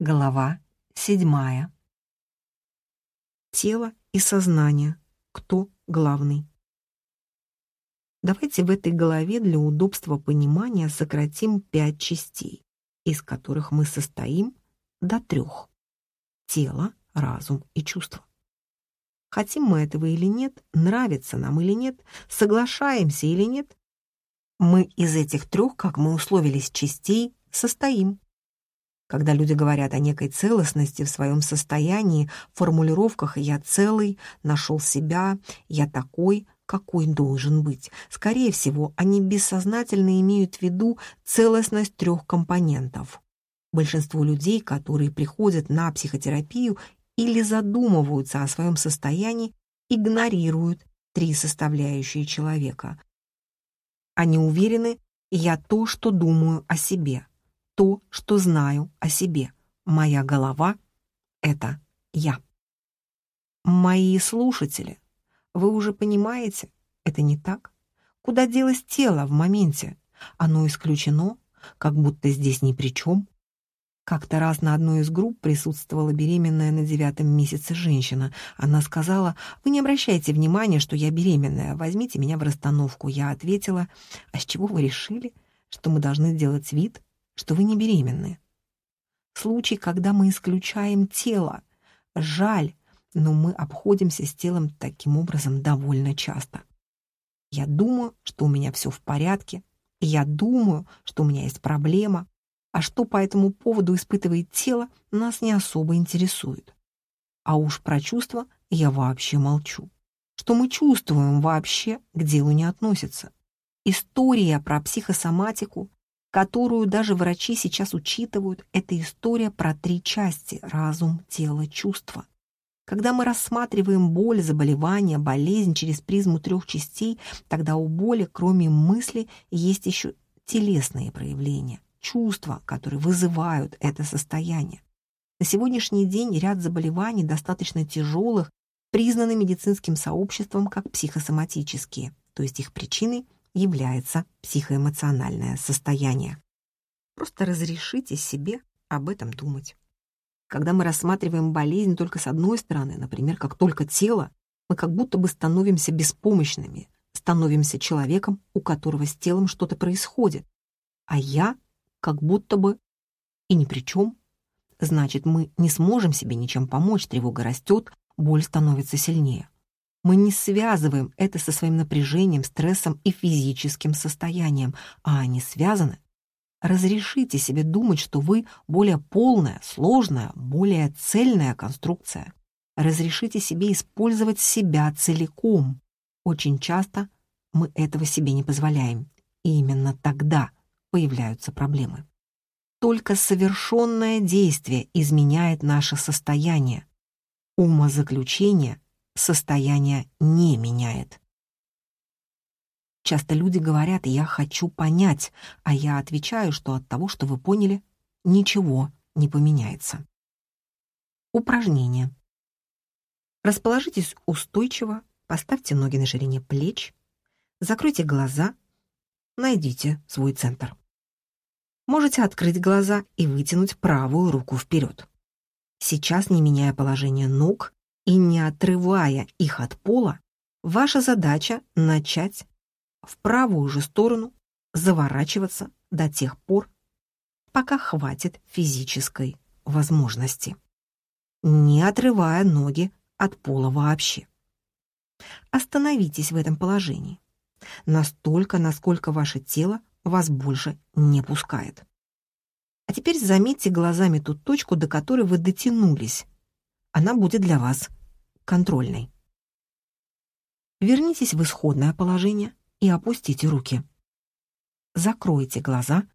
Глава седьмая. Тело и сознание. Кто главный? Давайте в этой голове для удобства понимания сократим пять частей, из которых мы состоим до трех. Тело, разум и чувство. Хотим мы этого или нет, нравится нам или нет, соглашаемся или нет, мы из этих трех, как мы условились, частей состоим. Когда люди говорят о некой целостности в своем состоянии, в формулировках «я целый», «нашел себя», «я такой», какой должен быть. Скорее всего, они бессознательно имеют в виду целостность трех компонентов. Большинство людей, которые приходят на психотерапию или задумываются о своем состоянии, игнорируют три составляющие человека. Они уверены «я то, что думаю о себе», то, что знаю о себе. Моя голова — это я. Мои слушатели, вы уже понимаете, это не так. Куда делось тело в моменте? Оно исключено, как будто здесь ни при чем. Как-то раз на одной из групп присутствовала беременная на девятом месяце женщина. Она сказала, «Вы не обращайте внимания, что я беременная, возьмите меня в расстановку». Я ответила, «А с чего вы решили, что мы должны делать вид, что вы не беременны. Случай, когда мы исключаем тело. Жаль, но мы обходимся с телом таким образом довольно часто. Я думаю, что у меня все в порядке, я думаю, что у меня есть проблема, а что по этому поводу испытывает тело, нас не особо интересует. А уж про чувства я вообще молчу. Что мы чувствуем вообще к делу не относится. История про психосоматику которую даже врачи сейчас учитывают, это история про три части – разум, тело, чувство. Когда мы рассматриваем боль, заболевание, болезнь через призму трех частей, тогда у боли, кроме мысли, есть еще телесные проявления, чувства, которые вызывают это состояние. На сегодняшний день ряд заболеваний достаточно тяжелых признаны медицинским сообществом как психосоматические, то есть их причиной – является психоэмоциональное состояние. Просто разрешите себе об этом думать. Когда мы рассматриваем болезнь только с одной стороны, например, как только тело, мы как будто бы становимся беспомощными, становимся человеком, у которого с телом что-то происходит, а я как будто бы и ни при чем. Значит, мы не сможем себе ничем помочь, тревога растет, боль становится сильнее. Мы не связываем это со своим напряжением, стрессом и физическим состоянием, а они связаны. Разрешите себе думать, что вы более полная, сложная, более цельная конструкция. Разрешите себе использовать себя целиком. Очень часто мы этого себе не позволяем. И именно тогда появляются проблемы. Только совершенное действие изменяет наше состояние. Умозаключение состояние не меняет. Часто люди говорят «я хочу понять», а я отвечаю, что от того, что вы поняли, ничего не поменяется. Упражнение. Расположитесь устойчиво, поставьте ноги на ширине плеч, закройте глаза, найдите свой центр. Можете открыть глаза и вытянуть правую руку вперед. Сейчас, не меняя положение ног, и не отрывая их от пола, ваша задача начать в правую же сторону заворачиваться до тех пор, пока хватит физической возможности, не отрывая ноги от пола вообще. Остановитесь в этом положении, настолько, насколько ваше тело вас больше не пускает. А теперь заметьте глазами ту точку, до которой вы дотянулись. Она будет для вас контрольной. Вернитесь в исходное положение и опустите руки. Закройте глаза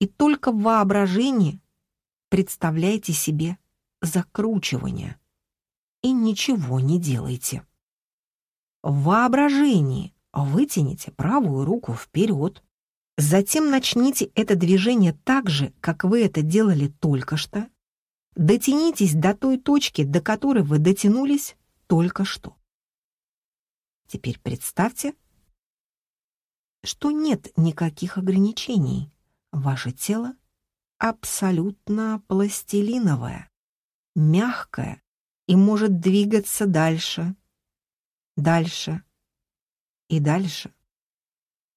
и только в воображении представляйте себе закручивание и ничего не делайте. В воображении вытяните правую руку вперед, затем начните это движение так же, как вы это делали только что, Дотянитесь до той точки, до которой вы дотянулись только что. Теперь представьте, что нет никаких ограничений. Ваше тело абсолютно пластилиновое, мягкое и может двигаться дальше, дальше и дальше.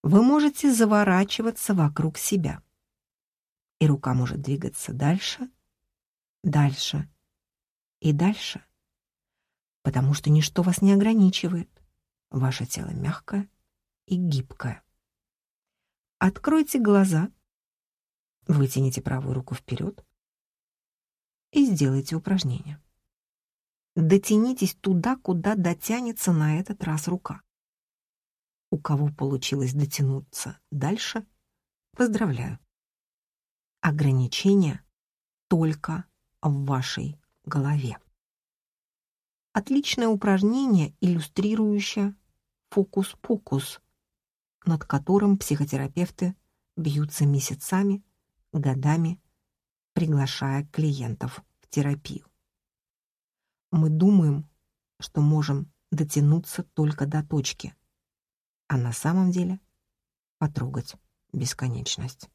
Вы можете заворачиваться вокруг себя. И рука может двигаться дальше, дальше и дальше. Потому что ничто вас не ограничивает. Ваше тело мягкое и гибкое. Откройте глаза, вытяните правую руку вперед и сделайте упражнение. Дотянитесь туда, куда дотянется на этот раз рука. У кого получилось дотянуться дальше, поздравляю. Ограничения только в вашей голове. Отличное упражнение, иллюстрирующее фокус-покус, над которым психотерапевты бьются месяцами, годами, приглашая клиентов в терапию. Мы думаем, что можем дотянуться только до точки, а на самом деле потрогать бесконечность.